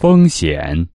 风险。